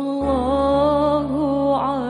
الله عليه